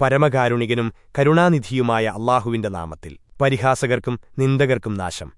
പരമകാരുണികനും കരുണാനിധിയുമായ അള്ളാഹുവിന്റെ നാമത്തിൽ. പരിഹാസകർക്കും നിന്ദകർക്കും നാശം.